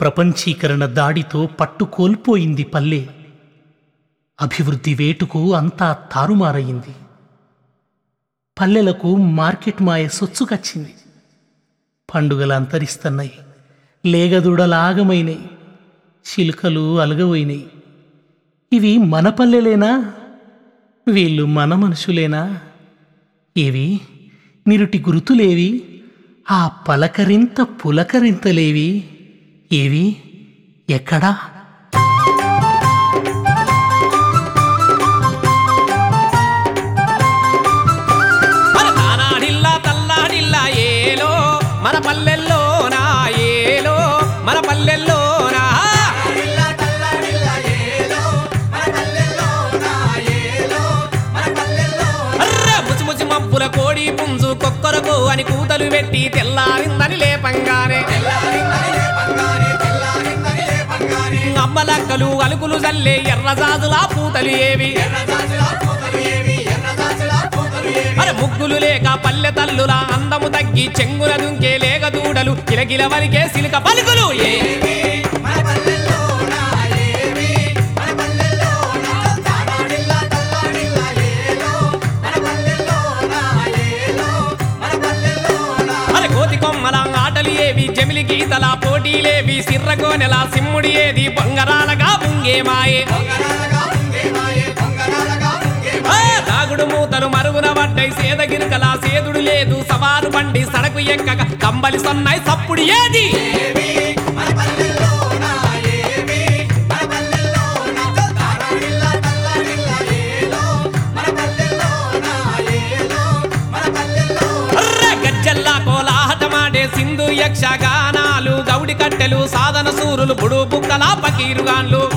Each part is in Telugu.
ప్రపంచీకరణ దాడితో పట్టు కోల్పోయింది పల్లె. అభివృద్ధి వేటుకు అంతా తారుమారయింది. పల్లెలకు మార్కెట్ మాయ సొచ్చుకచ్చింది. పండుగలు అంతరిస్తున్నాయి. లేగదూడలాగమైనాయి. చిలుకలు అలగపోయినాయి ఇవి మన పల్లెలేనా? వీళ్ళు మన మనుషులేనా? ఏవి? నిరుటి గురుతులేవి? ఆ పలకరింత పులకరింతలేవి? ఏవి? ఎక్కడా? మన ఏలో? మన పల్లెల్లో నా ఏలో? మన పల్లెల్లో నా అర్ర ముసి ముసి మబ్బుల కోడి పుంజు కొక్కరకు అని కూతలు పెట్టి తెల్లారిందని పూతలు అలుకులు జల్లే ఎర్రజాజులా పూతలు ఏవి? అరే ముగ్గులు లేక పల్లె తల్లుల అందము తగ్గి చెంగుల దుంకే లేక దూడలు కిలకిల వలికే సిలిక పలుకులు ఏ ఆటలు జమిలి గీతల పోటీలేవి? సిర్రగోనెల సిమ్ముడి ఏది? బొంగరాలగా బుంగే మాయే. ఆ, మూతలు మరుగున పడ్డై సేదగిరికల సేదుడు లేదు. సవారు బండి సడకు ఎక్కక కంబలి సన్నాయి సప్పుడు ఏది? యక్షగానాలు గౌడి కట్టెలు సాధన సూరులు బుడు బుక్కల పకీరుగాన్లు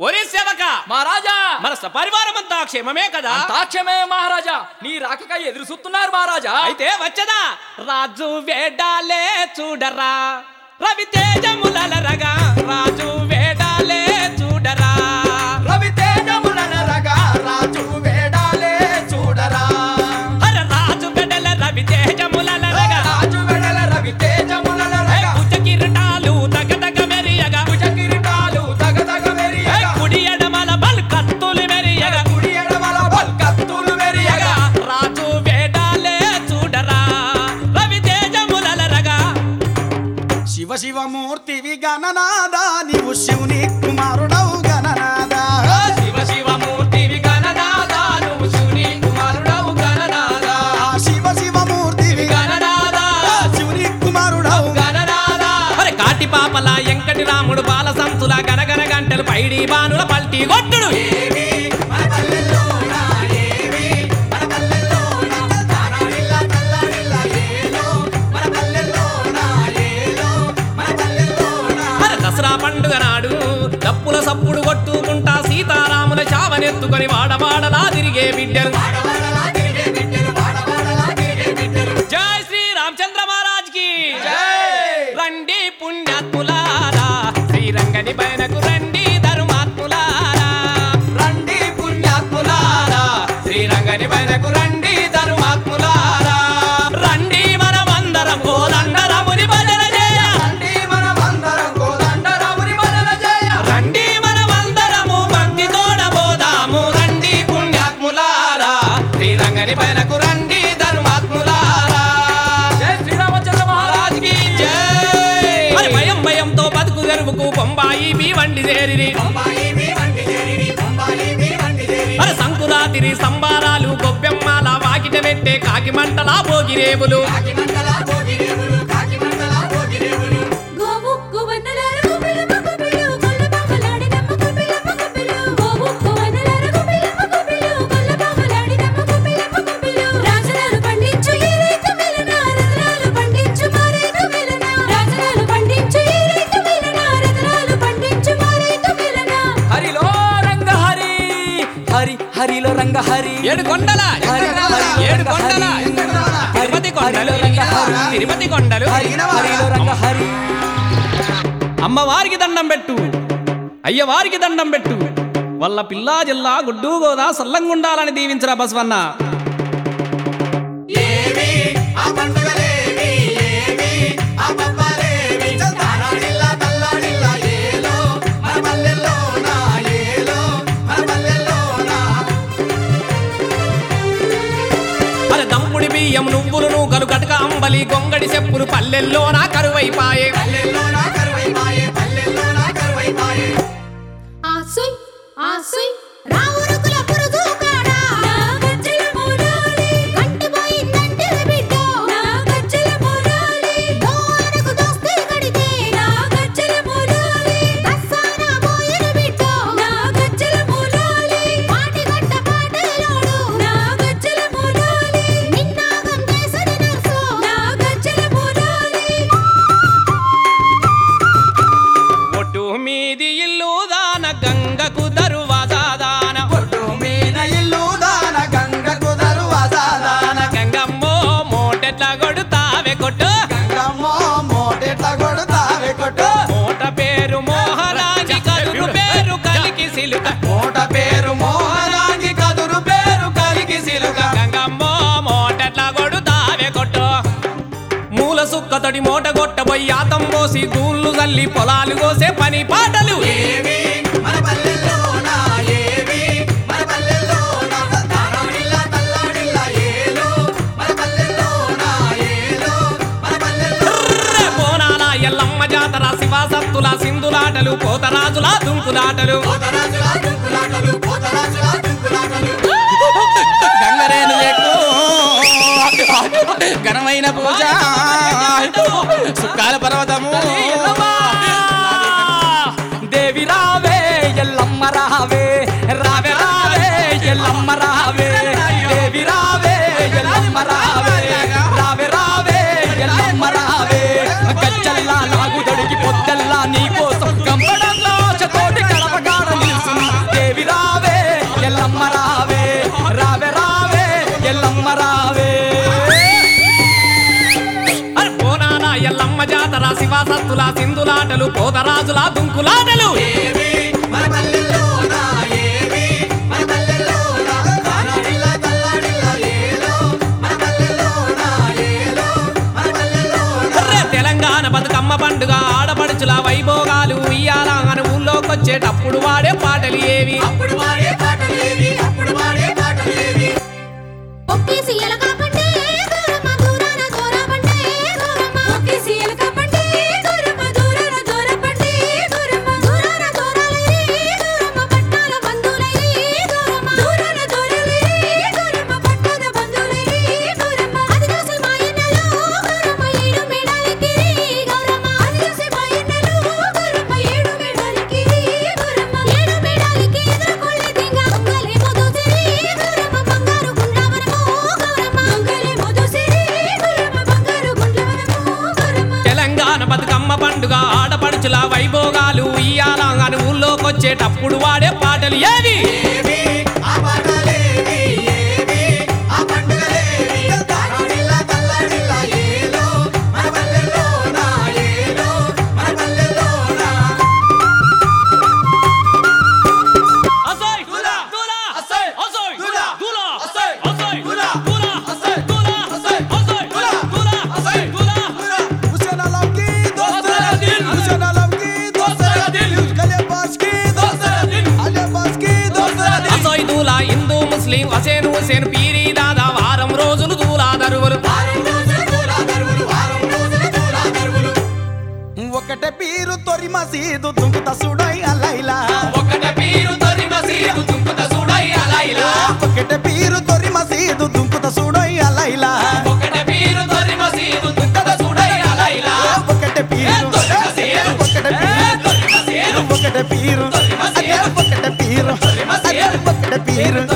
ఒరే సేవక! మహారాజా! మన సపరివారం అంతా క్షేమమే కదా? అంతాక్షమే మహారాజా! నీ రాకకై ఎదురు చూస్తున్నారు మహారాజా! అయితే వచ్చదా? రాజు వేడాలే చూడరా. రవి తేజములరగా రాజు వేడాలే శివమూర్తివి గణనాదా నీవు శివుని కుమారుడవు గణనాదా. శివ శివ మూర్తివి గణనాదా నువ్వు శివుని కుమారుడవు గణనాదా. శివ శివమూర్తివి గణనాదా శివుని కుమారుడవు గణనాదా. అరే కాటి పాపల ఎంకటి రాముడు బాల సంతుల గనగన గంటలు పైడి బానుల పల్టీ కొట్టుడు. బొంబాయి మీ వండి చేరిరి అరే సంకురాతిరి సంబారాలు గొబ్బెమ్మాల వాకిట పెట్టే కాకి మంటలా భోగిరేవులు రంగ హరి. ఏడు కొండల ఏడు కొండల. తిరుపతి కొండలు. తిరుపతి కొండలు. హరి అమ్మవారికి దండం పెట్టు. అయ్యవారికి దండం పెట్టు. వల్ల పిల్లా జిల్లా గుడ్డు గోదా సల్లంగుండాలని దీవించరా బసవన్న. గొంగడి చెప్పులు పల్లెల్లో నా కరువైపాయే. పల్లెల్లో కొట్టు. పేరు కదురు పేరు పేరు కదురు పేరు మూల సుక్కతడి మోట కొట్టబోయి ఆతం పోసి గూళ్ళు తల్లి పొలాలు కోసే పని పాట దుంకులాటలు పోతరాజులా దుంపులాటలు గంగరేను ఘనమైన పూజ. రాజుల సింధులాటలు పోతరాజుల దుంకులాటలు. తెలంగాణ బతుకమ్మ పండుగ ఆడపడుచుల వైభోగాలు ఉయ్యాల అని ఊళ్ళోకొచ్చేటప్పుడు వాడే పాటలు ఏవి? అప్పుడు వాడే పాటలు ఏవి? అప్పుడు వాడే పాటలు ఏవి? రాజుల వైభోగాలు ఇయ్యాల అని ఊళ్ళోకొచ్చేటప్పుడు వాడే పాటలు ఏవి? మసీదు తుంకుత సుడై అలైలా. ఒకట పీరు తొరి మసీదు తుంకుత సుడై అలైలా. ఒకట పీరు తొరి మసీదు తుంకుత సుడై అలైలా. ఒకట పీరు తొరి మసీదు తుంకుత సుడై అలైలా. ఒకట పీరు ఒకట పీరు. ఒకట పీరు. ఒకట పీరు. ఒకట పీరు.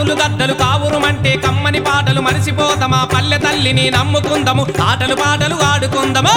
కాకులు గద్దలు కావురుమంటే కమ్మని పాటలు మరిసిపోతామా పల్లె తల్లిని నమ్ముకుందము. ఆటలు పాటలు ఆడుకుందము?